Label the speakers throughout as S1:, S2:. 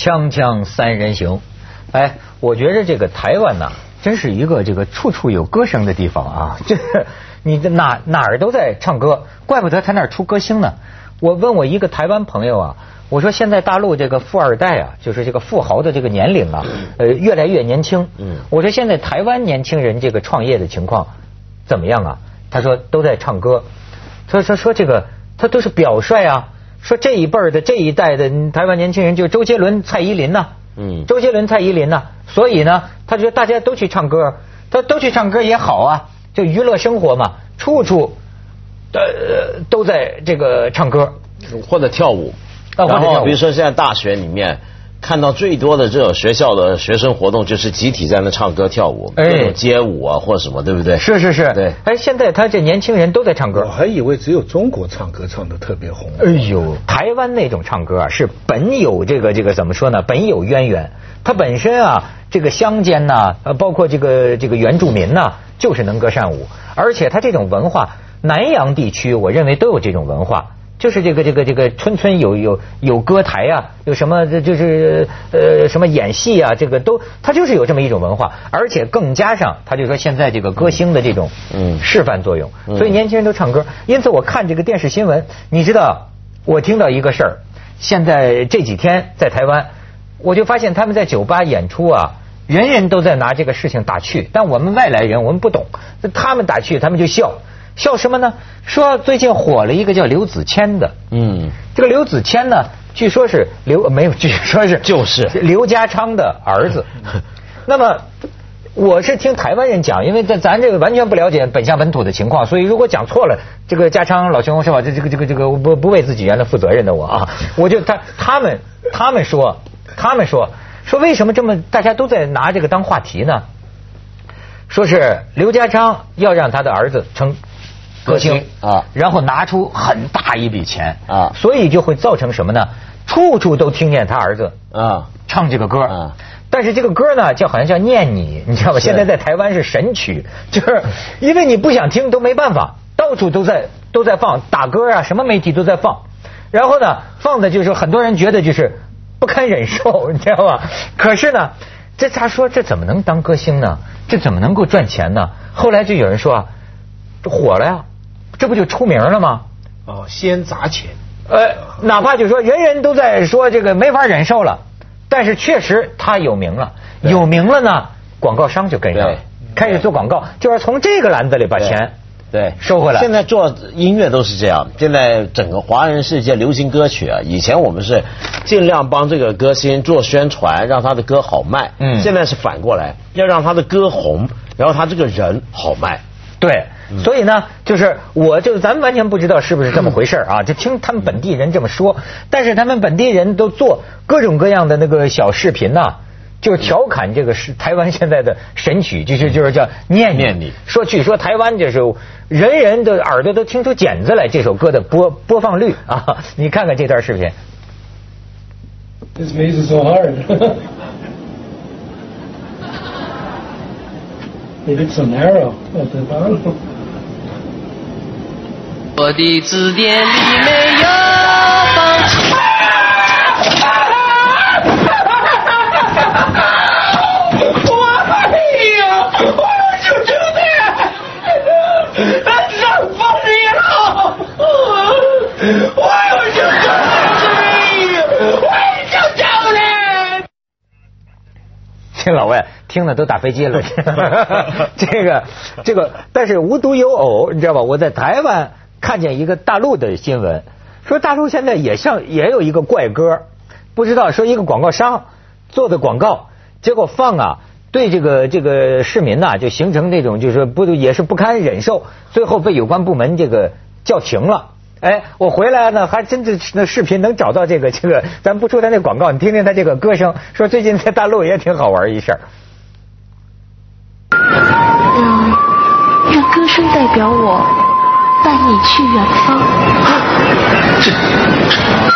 S1: 锵锵三人行，哎，我觉得这个台湾呐，真是一个这个处处有歌声的地方啊！这你哪哪儿都在唱歌，怪不得他那儿出歌星呢。我问我一个台湾朋友啊，我说现在大陆这个富二代啊，就是这个富豪的这个年龄啊，呃，越来越年轻。嗯，我说现在台湾年轻人这个创业的情况怎么样啊？他说都在唱歌。他说说这个他都是表率啊。说这一辈儿的这一代的台湾年轻人，就周杰伦、蔡依林呐，嗯，周杰伦、蔡依林呐，所以呢，他觉得大家都去唱歌，他都去唱歌也好啊，就娱乐生活嘛，处处呃都在这个唱歌。
S2: 或者跳舞，然后比如说现在大学里面。看到最多的这种学校的学生活动，就是集体在那唱歌跳舞，哎，街舞啊或什么，对不对？
S1: 是是是，
S2: 对。
S1: 哎，现在他这年轻人都在唱歌。
S3: 我还以为只有中国唱歌唱的特别红。
S1: 哎呦，台湾那种唱歌啊，是本有这个这个怎么说呢？本有渊源。它本身啊，这个乡间呐，呃，包括这个这个原住民呐，就是能歌善舞，而且它这种文化，南洋地区我认为都有这种文化。就是这个这个这个村村有有有歌台啊，有什么就是呃什么演戏啊，这个都他就是有这么一种文化，而且更加上他就说现在这个歌星的这种嗯示范作用，所以年轻人都唱歌。因此我看这个电视新闻，你知道我听到一个事儿，现在这几天在台湾，我就发现他们在酒吧演出啊，人人都在拿这个事情打趣，但我们外来人我们不懂，他们打趣他们就笑。笑什么呢？说最近火了一个叫刘子谦的，嗯，这个刘子谦呢，据说是刘没有，据说是
S2: 就是
S1: 刘家昌的儿子。那么我是听台湾人讲，因为在咱这个完全不了解本乡本土的情况，所以如果讲错了，这个家昌老兄是吧？这这个这个这个不不为自己原来负责任的我啊，我就他他们他们说他们说说为什么这么大家都在拿这个当话题呢？说是刘家昌要让他的儿子成。歌星啊，然后拿出很大一笔钱啊，所以就会造成什么呢？处处都听见他儿子啊唱这个歌啊，但是这个歌呢，叫好像叫念你，你知道吧？现在在台湾是神曲，就是因为你不想听都没办法，到处都在都在放打歌啊，什么媒体都在放，然后呢，放的就是很多人觉得就是不堪忍受，你知道吧？可是呢，这他说这怎么能当歌星呢？这怎么能够赚钱呢？后来就有人说啊，这火了呀。这不就出名了吗？
S3: 哦，先砸钱。
S1: 呃，哪怕就说人人都在说这个没法忍受了，但是确实他有名了，有名了呢，广告商就跟上，开始做广告，就是从这个篮子里把钱
S2: 对
S1: 收回来。
S2: 现在做音乐都是这样，现在整个华人世界流行歌曲啊，以前我们是尽量帮这个歌星做宣传，让他的歌好卖。嗯，现在是反过来，要让他的歌红，然后他这个人好卖。
S1: 对。所以呢，就是我就咱们完全不知道是不是这么回事啊，就听他们本地人这么说。但是他们本地人都做各种各样的那个小视频呐，就是调侃这个是台湾现在的神曲，就是就是叫念念你。说据说台湾就是人人的耳朵都听出茧子来，这首歌的播播放率啊，你看看这段视频。
S4: This maze is so hard. It looks so narrow at the bottom.
S5: 我的字典里没有放弃。
S6: 我哎呀，我要救救你！上风里了！我要救救你！我要救救你！
S1: 听老外听了都打飞机了。这个这个，但是无独有偶，你知道吧？我在台湾。看见一个大陆的新闻，说大陆现在也像也有一个怪歌，不知道说一个广告商做的广告，结果放啊，对这个这个市民呐，就形成这种就是不也是不堪忍受，最后被有关部门这个叫停了。哎，我回来呢，还真的那视频能找到这个这个，咱不说他那广告，你听听他这个歌声，说最近在大陆也挺好玩一事儿。
S7: 代表我。带你去远方。这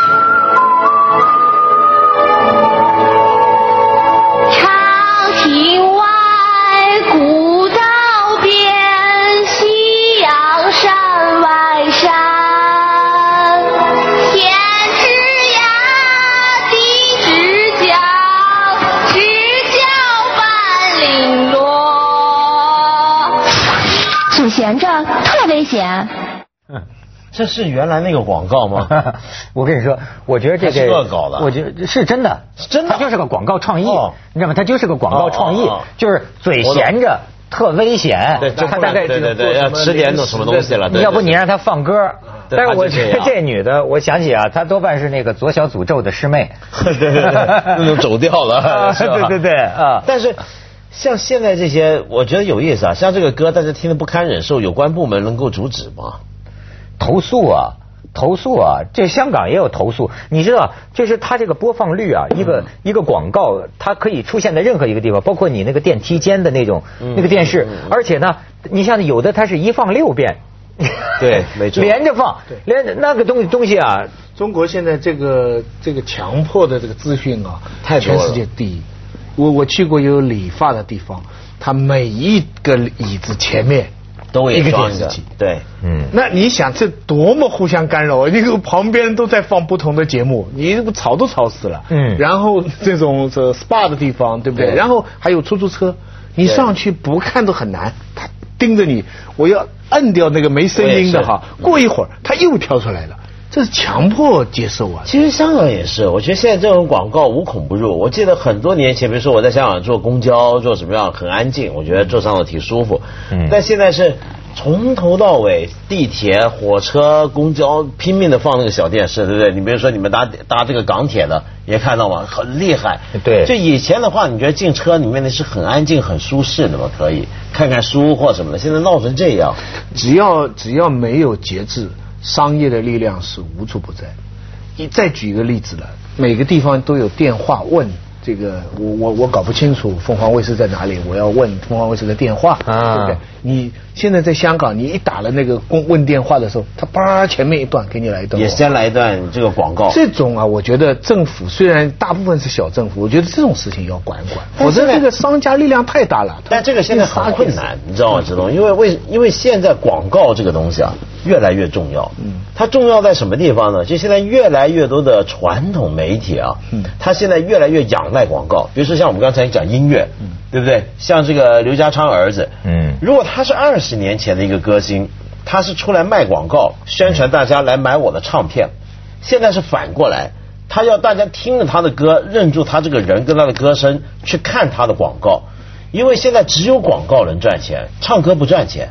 S7: 闲着特危险。
S2: 这是原来那个广告吗？
S1: 我跟你说，我觉得这个
S2: 恶搞的
S1: 我觉得是真的，
S2: 真的
S1: 它就是个广告创意，
S2: 哦
S1: 你知道吗？它就是个广告创意，
S2: 哦哦哦
S1: 就是嘴闲着特危险。
S2: 对，
S1: 他大概
S2: 对对对，要吃点种什么东西了。对
S1: 要不你让他放歌，但是我觉得
S2: 这
S1: 这女的，我想起啊，她多半是那个左小诅咒的师妹。
S2: 对对对，那种走调了，
S1: 对对对啊
S2: 但是像现在这些，我觉得有意思啊。像这个歌，大家听得不堪忍受，有关部门能够阻止吗？
S1: 投诉啊，投诉啊，这香港也有投诉。你知道，就是它这个播放率啊，一个、
S2: 嗯
S1: 一个广告，它可以出现在任何一个地方，包括你那个电梯间的那种、
S2: 嗯
S1: 那个电视，而且呢，你像有的它是一放六遍。
S2: 对 没错
S1: 连着放，连着那个东西东西啊，
S3: 中国现在这个这个强迫的这个资讯啊，
S2: 太多了
S3: 全世界第一。我我去过有理发的地方，它每一个椅子前面
S2: 都有
S3: 一个电视机。
S2: 对，
S1: 嗯，
S3: 那你想这多么互相干扰？那个旁边都在放不同的节目，你这不吵都吵死了。
S1: 嗯
S3: 然后这种这 SPA 的地方，对不对？
S2: 对
S3: 然后还有出租车，你上去不看都很难，他盯着你，我要摁掉那个没声音的哈，过一会儿他又跳出来了，这是强迫接受啊。
S2: 其实香港也是，我觉得现在这种广告无孔不入。我记得很多年前，比如说我在香港坐公交，坐什么样很安静，我觉得坐上了挺舒服。
S1: 嗯
S2: 但现在是从头到尾，地铁、火车、公交拼命的放那个小电视，对不对？你比如说你们搭搭这个港铁的，也看到吗？很厉害。
S1: 对
S2: 就以前的话，你觉得进车里面的是很安静、很舒适的嘛？可以看看书或什么的。现在闹成这样，
S3: 只要只要没有节制，商业的力量是无处不在。你再举一个例子了，每个地方都有电话问这个，我我我搞不清楚凤凰卫视在哪里，我要问凤凰卫视的电话，
S1: 啊
S3: 对不对？你现在在香港，你一打了那个公问电话的时候，他叭前面一段给你来一段，
S2: 也先来一段这个广告。
S3: 这种啊，我觉得政府虽然大部分是小政府，我觉得这种事情要管管，否则这个商家力量太大了。
S2: 但这个现在很困难，你知道吗？知道吗？因为为因为现在广告这个东西啊，越来越重要。嗯，它重要在什么地方呢？就现在越来越多的传统媒体啊，嗯，它现在越来越仰赖广告。比如说像我们刚才讲音乐，嗯，对不对？像这个刘家昌儿子，
S1: 嗯
S2: 如果他是二十年前的一个歌星，他是出来卖广告，宣传大家来买我的唱片，现在是反过来。他要大家听着他的歌，认住他这个人跟他的歌声，去看他的广告。因为现在只有广告能赚钱，唱歌不赚钱。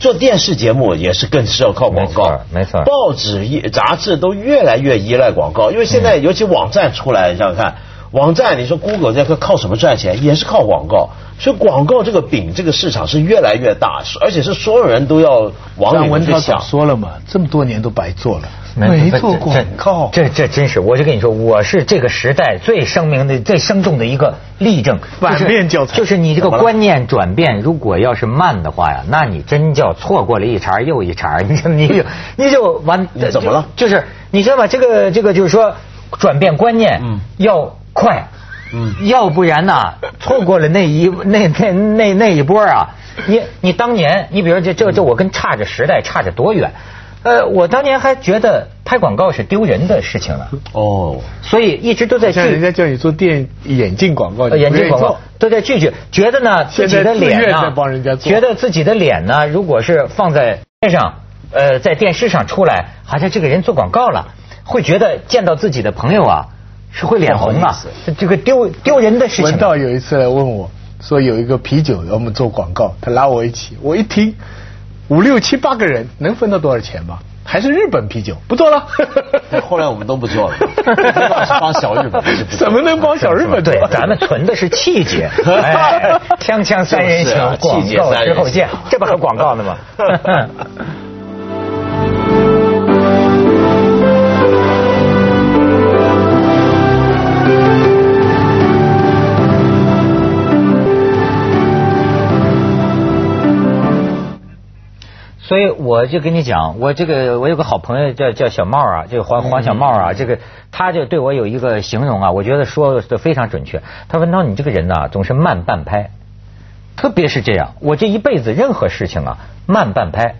S2: 做电视节目也是更是要靠广告，
S1: 没错没错
S2: 报纸、杂志都越来越依赖广告，因为现在尤其网站出来，你想想看，网站你说 Google 这个靠什么赚钱？也是靠广告。所以广告这个饼，这个市场是越来越大，而且是所有人都要往里面去想。
S3: 说了嘛，这么多年都白做了，
S1: 没
S3: 做广告。
S1: 这这真是，我就跟你说，我是这个时代最声明的、最生动的一个例证。
S3: 反面教材
S1: 就是你这个观念转变，如果要是慢的话呀，那你真叫错过了一茬又一茬，你就你就你就完。
S2: 你怎么了
S1: 就就是你知道吗？这个这个就是说，转变观念
S2: 嗯
S1: 要快。
S2: 嗯
S1: 要不然呐，错过了那一 那那那那一波啊，你你当年，你比如这这这，我跟差着时代差着多远？呃，我当年还觉得拍广告是丢人的事情了，
S2: 哦，
S1: 所以一直都在
S3: 像人家叫你做电眼镜广告，
S1: 眼镜广告都在拒绝，觉得呢自己的脸呢觉得自己的脸呢，如果是放在边上，呃，在电视上出来，好像这个人做广告了，会觉得见到自己的朋友啊是会脸红啊
S2: 不好意思，
S1: 这这个丢丢人的事情啊。
S3: 文道有一次来问我说有一个啤酒要我们做广告，他拉我一起，我一听五六七八个人能分到多少钱吗？还是日本啤酒，不做了。
S2: 后来我们都不做了，帮小日本，
S3: 怎么能帮小日本？
S1: 对，咱们存的是气节，哎，锵锵三人行，广
S2: 气节
S1: 告
S2: 三人行
S1: 之后见，这不还广告呢吗？所以我就跟你讲，我这个我有个好朋友叫叫小茂啊，这个黄黄小茂啊，这个他就对我有一个形容啊，我觉得说的非常准确。他说：“涛，你这个人呐、总是慢半拍，特别是这样，我这一辈子任何事情啊慢半拍。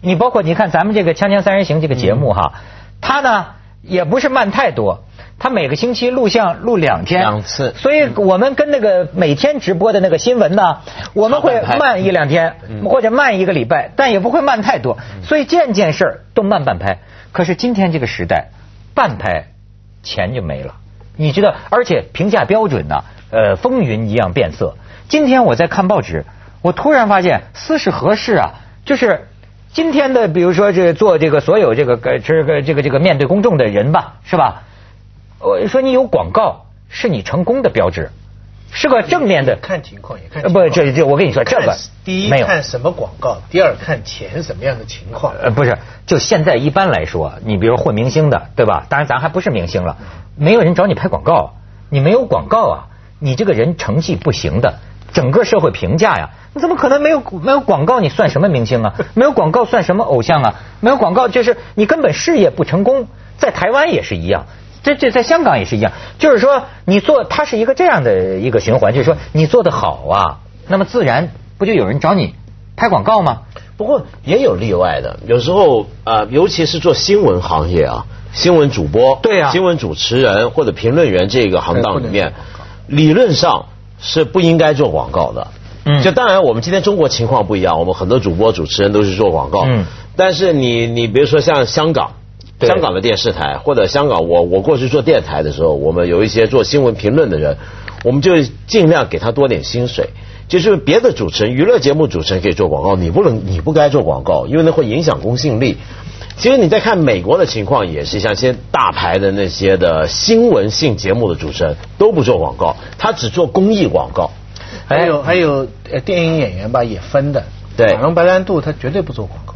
S1: 你包括你看咱们这个《锵锵三人行》这个节目哈，他呢也不是慢太多。”他每个星期录像录两天，
S2: 两次
S1: 所以我们跟那个每天直播的那个新闻呢，我们会
S2: 慢
S1: 一两天，或者慢一个礼拜，但也不会慢太多，所以件件事儿都慢半拍。可是今天这个时代，半拍钱就没了，你知道，而且评价标准呢，呃，风云一样变色。今天我在看报纸，我突然发现斯是何事啊？就是今天的，比如说这做这个所有这个呃这个这个这个面对公众的人吧，是吧？我说你有广告是你成功的标志，是个正面的。
S3: 看情况也看。
S1: 不，这这我跟你说，这个
S3: 第一
S1: 没有。
S3: 看什么广告，第二看钱什么样的情况。
S1: 呃，不是，就现在一般来说，你比如混明星的，对吧？当然咱还不是明星了，没有人找你拍广告，你没有广告啊，你这个人成绩不行的，整个社会评价呀，你怎么可能没有没有广告？你算什么明星啊？没有广告算什么偶像啊？没有广告就是你根本事业不成功，在台湾也是一样。这这在香港也是一样，就是说你做它是一个这样的一个循环，就是说你做的好啊，那么自然不就有人找你拍广告吗？
S2: 不过也有例外的，有时候呃，尤其是做新闻行业啊，新闻主播、
S1: 对啊
S2: 新闻主持人或者评论员这个行当里面理论上是不应该做广告的。
S1: 嗯
S2: 就当然我们今天中国情况不一样，我们很多主播主持人都是做广告。
S1: 嗯
S2: 但是你你比如说像香港。香港的电视台或者香港，我我过去做电台的时候，我们有一些做新闻评论的人，我们就尽量给他多点薪水。就是别的主持人，娱乐节目主持人可以做广告，你不能，你不该做广告，因为那会影响公信力。其实你在看美国的情况也是，像一些大牌的那些的新闻性节目的主持人都不做广告，他只做公益广告。
S3: 还有还有呃电影演员吧也分的，
S2: 对
S3: 马龙白兰度他绝对不做广告，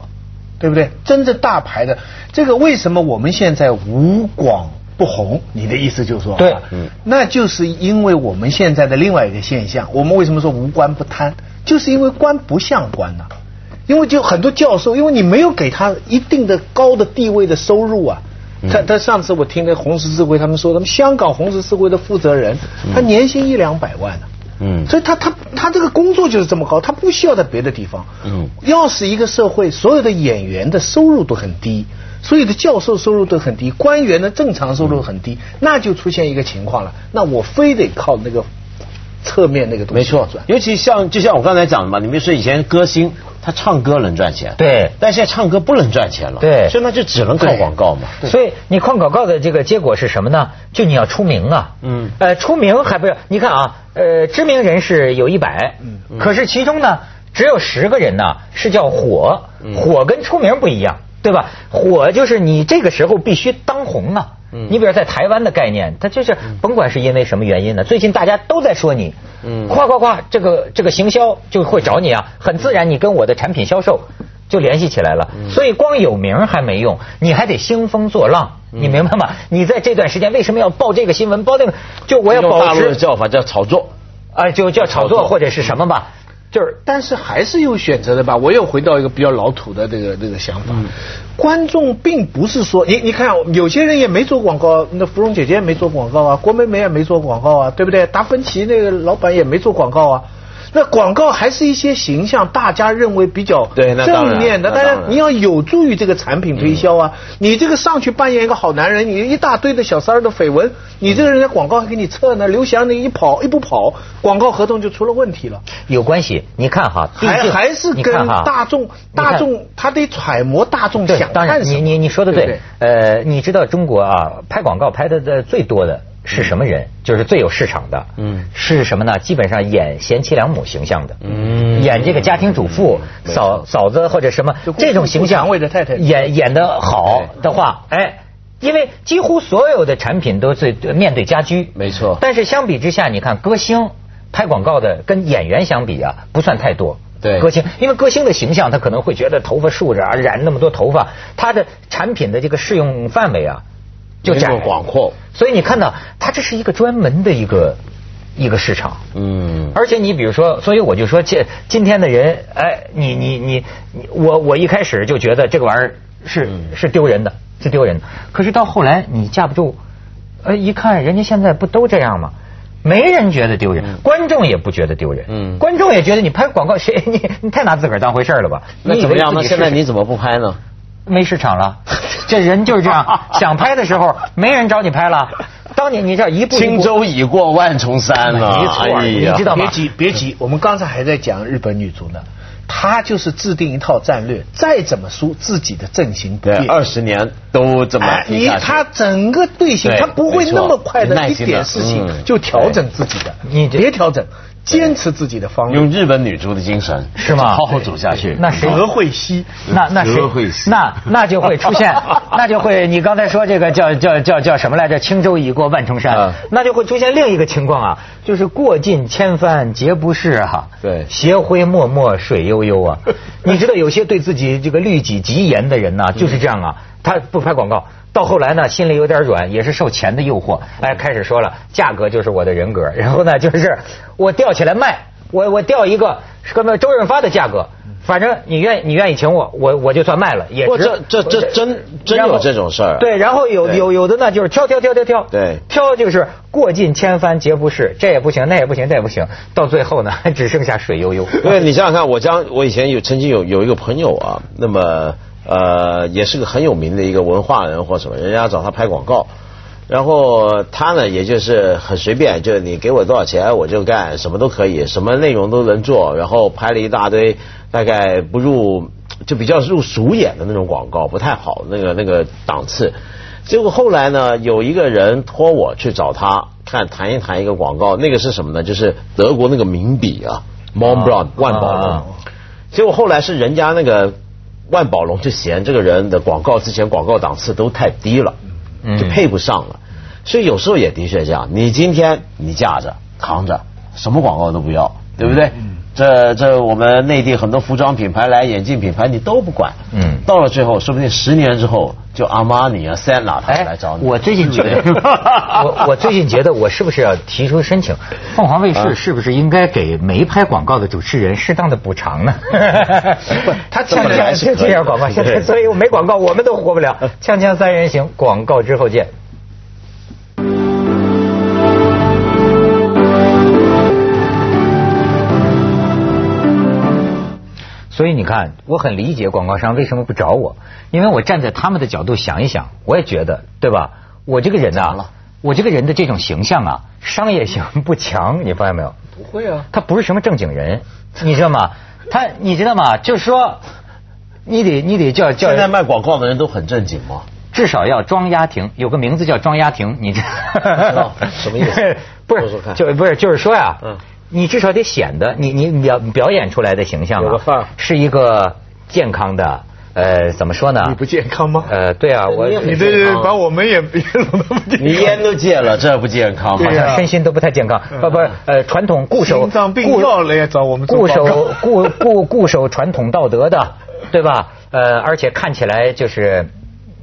S3: 对不对？真正大牌的这个为什么我们现在无广不红？你的意思就是说，
S1: 对
S3: 啊那就是因为我们现在的另外一个现象，我们为什么说无官不贪？就是因为官不像官呐、因为就很多教授，因为你没有给他一定的高的地位的收入啊。他他上次我听那红十字会他们说，他们香港红十字会的负责人，他年薪一两百万呢、
S2: 嗯
S3: 所以他他他这个工作就是这么高，他不需要在别的地方。
S2: 嗯
S3: 要是一个社会所有的演员的收入都很低，所有的教授收入都很低，官员的正常收入很低，那就出现一个情况了。那我非得靠那个侧面那个东西
S2: 没错，。尤其像就像我刚才讲的嘛，你比如说以前歌星他唱歌能赚钱，
S1: 对
S2: 但现在唱歌不能赚钱了，
S1: 对
S2: 所以那就只能靠广告嘛。
S1: 所以你靠广告的这个结果是什么呢？就你要出名啊，
S2: 嗯
S1: 呃，出名还不是？你看啊，呃，知名人士有一百，
S3: 嗯
S1: 可是其中呢，只有十个人呢是叫火，
S2: 嗯
S1: 火跟出名不一样，对吧？火就是你这个时候必须当红啊。
S2: 嗯
S1: 你比如在台湾的概念，它就是甭管是因为什么原因呢，最近大家都在说你，
S2: 嗯
S1: 夸夸夸，这个这个行销就会找你啊，很自然，你跟我的产品销售就联系起来了。
S2: 嗯
S1: 所以光有名还没用，你还得兴风作浪，
S2: 嗯
S1: 你明白吗？你在这段时间为什么要报这个新闻，报那个？就我要保
S2: 持大陆的
S1: 持
S2: 叫法叫炒作。
S1: 啊，就叫炒
S2: 作
S1: 或者是什么吧，就是
S3: 但是还是有选择的吧。我又回到一个比较老土的这个这个想法，观众并不是说你你看有些人也没做广告，那芙蓉姐姐也没做广告啊，郭美美也没做广告啊，对不对？达芬奇那个老板也没做广告啊。那广告还是一些形象，大家认为比较正面的，
S2: 那当然
S3: 你要有助于这个产品推销啊。你这个上去扮演一个好男人，你一大堆的小三儿的绯闻，你这个人家广告还给你撤呢。刘翔那一跑一不跑，广告合同就出了问题了。
S1: 有关系。你看哈，毕
S3: 还
S1: 竟
S3: 还是跟
S1: 你看哈
S3: 大众，大众他得揣摩大众，想
S1: 当然
S3: 看什么。
S1: 你你你说的
S3: 对
S1: 呃，你知道中国啊，拍广告拍的的最多的是什么人？就是最有市场的，
S2: 嗯。
S1: 是什么呢？基本上演贤妻良母形象的，
S2: 嗯。
S1: 演这个家庭主妇、嫂嫂子或者什么这种形象，演演的好的话，哎。因为几乎所有的产品都是面对家居，
S2: 没错。
S1: 但是相比之下，你看歌星拍广告的跟演员相比啊，不算太多。
S2: 对。
S1: 歌星，因为歌星的形象，他可能会觉得头发竖着啊，染那么多头发，他的产品的这个适用范围啊，就窄
S2: 没那么广阔。
S1: 所以你看到，它这是一个专门的一个一个市场。
S2: 嗯，
S1: 而且你比如说，所以我就说，这今天的人，哎，你你你你，我我一开始就觉得这个玩意儿是
S2: 嗯
S1: 是丢人的，是丢人的。可是到后来你架不住，呃，一看人家现在不都这样吗？没人觉得丢人，观众也不觉得丢人，
S2: 嗯
S1: 观众也觉得你拍广告，谁你你太拿自个儿当回事儿了吧？
S2: 那怎么样呢？现在你怎么不拍呢？
S1: 没市场了，这人就是这样，想拍的时候没人找你拍了。当你你这一步一步
S2: 轻舟已过万重山了。
S1: 没错
S2: 哎呀
S1: 你知道吗
S3: 别急，别急，我们刚才还在讲日本女足呢，她就是制定一套战略，再怎么输，自己的阵型不
S2: 对，
S3: 变。
S2: 二十年都这么
S3: 哎，你
S2: 踢下去
S3: 他整个队形，
S2: 对
S3: 他不会那么快的一点事情就调整自己的。
S1: 你
S3: 别调整，坚持自己的方
S2: 用。日本女足的精神，
S1: 是吗
S2: 好好走下去。
S1: 那谁
S3: 德惠西，
S1: 那那谁
S2: 德惠西
S1: 那那就会出现，那就会你刚才说这个叫叫叫叫什么来着？轻舟已过万重山，
S2: 嗯
S1: 那就会出现另一个情况啊，就是过尽千帆皆不是啊，
S2: 对
S1: 斜晖脉脉水悠悠啊。你知道有些对自己这个律己极严的人呢、就是这样啊，他不拍广告。到后来呢，心里有点软，也是受钱的诱惑，哎，开始说了，价格就是我的人格，然后呢，就是我吊起来卖，我我吊一个是跟周润发的价格，反正你愿你愿意请我，我我就算卖了，也值。
S2: 这这这真真有这种事儿
S1: 对，然后有有有的呢，就是挑挑挑挑挑，
S2: 对
S1: 挑就是过尽千帆皆不是，这也不行，那也不行，那也不行，到最后呢，只剩下水悠悠。
S2: 对，你想想看，我将我以前有曾经有有一个朋友啊，那么呃也是个很有名的一个文化人或什么，人家找他拍广告，然后他呢也就是很随便，就是你给我多少钱我就干，什么都可以，什么内容都能做，然后拍了一大堆，大概不入就比较入俗眼的那种广告，不太好那个那个档次。结果后来呢，有一个人托我去找他看谈一谈一个广告，那个是什么呢？就是德国那个名笔啊，Mont Blanc 万宝龙。
S1: 啊
S2: 结果后来是人家那个万宝龙就嫌这个人的广告之前广告档次都太低了，
S1: 嗯
S2: 就配不上了。所以有时候也的确这样，你今天你架着扛着，什么广告都不要，对不对？
S1: 嗯
S2: 这这我们内地很多服装品牌来眼镜品牌你都不管，
S1: 嗯
S2: 到了最后说不定十年之后就阿玛尼啊、塞纳他们来找你。
S1: 我最近觉得，我我最近觉得，我是不是要提出申请？凤凰卫视
S2: 啊
S1: 是不是应该给没拍广告的主持人适当的补偿呢？不，他锵
S2: 本来
S1: 锵
S2: 是可以
S1: 这样广告，现在所以没广告我们都活不了。锵锵三人行，广告之后见。所以你看，我很理解广告商为什么不找我，因为我站在他们的角度想一想，我也觉得，对吧？我这个人呐、我这个人的这种形象啊，商业性不强，你发现没有？
S3: 不会啊。
S1: 他不是什么正经人，你知道吗？他你知道吗？就是说，你得你得叫叫
S2: 现在卖广告的人都很正经吗？
S1: 至少要装丫婷，有个名字叫装丫婷，你知
S2: 道什么意思
S1: 不是
S2: 说说看
S1: 就不是就是说呀，
S2: 嗯
S1: 你至少得显得你你表表演出来的形象啊是一个健康的，呃，怎么说呢？
S3: 你不健康吗？
S1: 呃，对啊，我
S2: 你
S3: 这把我们也
S2: 你烟都戒了，这不健康吗？
S1: 好
S3: 对呀
S1: 像身心都不太健康，不不，呃，传统固守
S3: 心脏病
S1: 固
S3: 药了也找我们
S1: 固守固固固守传统道德的，对吧？呃，而且看起来就是，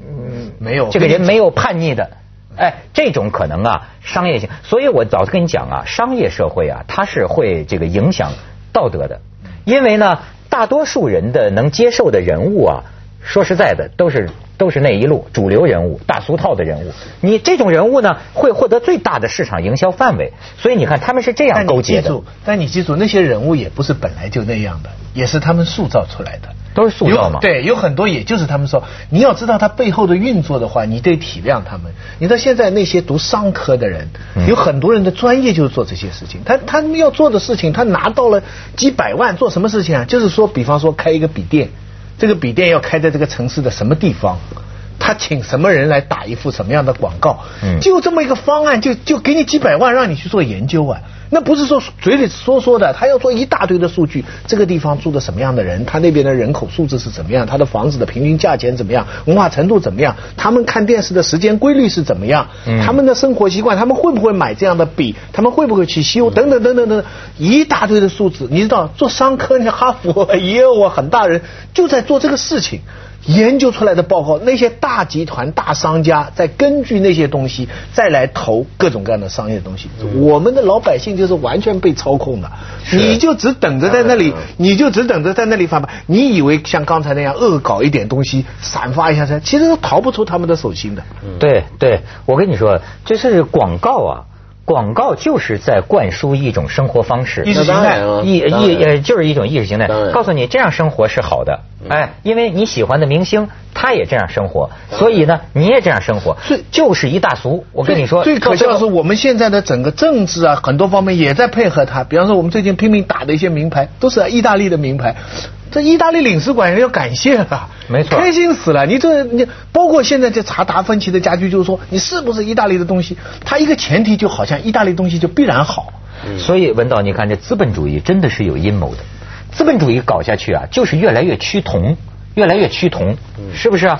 S1: 嗯，
S3: 没有
S1: 这个人没有叛逆的。哎，这种可能啊，商业性，所以我早就跟你讲啊，商业社会啊，它是会这个影响道德的，因为呢，大多数人的能接受的人物啊，说实在的，都是都是那一路主流人物、大俗套的人物。你这种人物呢，会获得最大的市场营销范围，所以你看他们是这样
S3: 但
S1: 勾结的
S3: 你记住，，但你记住，那些人物也不是本来就那样的，也是他们塑造出来的。
S1: 都是塑造嘛
S3: 对，有很多也就是他们说，你要知道他背后的运作的话，你得体谅他们。你知道现在那些读商科的人，
S1: 嗯
S3: 有很多人的专业就是做这些事情。他他们要做的事情，他拿到了几百万，做什么事情啊？就是说，比方说开一个笔店，这个笔店要开在这个城市的什么地方？他请什么人来打一副什么样的广告？
S1: 嗯
S3: 就这么一个方案，就就给你几百万让你去做研究啊。那不是说嘴里说说的，他要做一大堆的数据。这个地方住的什么样的人，他那边的人口素质是怎么样，他的房子的平均价钱怎么样，文化程度怎么样，他们看电视的时间规律是怎么样，
S1: 嗯
S3: 他们的生活习惯，他们会不会买这样的笔，他们会不会去修，等等等等等等，一大堆的数字。你知道，做商科，你哈佛也有啊，很大人就在做这个事情。研究出来的报告，那些大集团、大商家在根据那些东西再来投各种各样的商业东西。我们的老百姓就是完全被操控的，你就只等着在那里，你就只等着在那里发吧。你以为像刚才那样恶搞一点东西，散发一下噻，其实都逃不出他们的手心的。
S1: 对对，我跟你说，这是广告啊。广告就是在灌输一种生活方式，
S3: 意识形态
S1: 意意呃就是一种意识形态，告诉你这样生活是好的，哎，因为你喜欢的明星他也这样生活，所以呢，你也这样生活，就是一大俗。我跟你说，
S3: 最可笑的是我们现在的整个政治啊，很多方面也在配合他。比方说，我们最近拼命打的一些名牌，都是意大利的名牌。这意大利领事馆人要感谢了，
S1: 没错，
S3: 开心死了。你这你包括现在在查达芬奇的家具，就是说你是不是意大利的东西？它一个前提就好像意大利东西就必然好。
S1: 所以文道，你看这资本主义真的是有阴谋的。资本主义搞下去啊，就是越来越趋同，越来越趋同，是不是啊？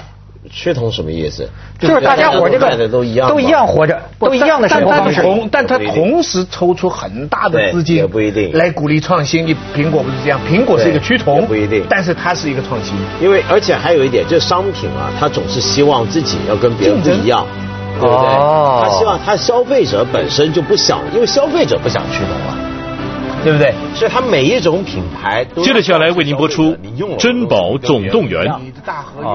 S2: 趋同什么意思？
S1: 就是大家伙这个
S2: 都一样，
S1: 都一样活着，都一样的生活方式。
S3: 但他同时抽出很大的资金，
S2: 也不一定
S3: 来鼓励创新。你苹果不是这样？苹果是一个趋同，
S2: 不一定。
S3: 但是它是一个创新，
S2: 因为而且还有一点，就是商品啊，它总是希望自己要跟别人不一样，对不对？他希望他消费者本身就不想，因为消费者不想趋同啊。对不对？所以它每一种品牌。
S8: 接着下来为您播出《珍宝总动员》。
S3: 你的大合约。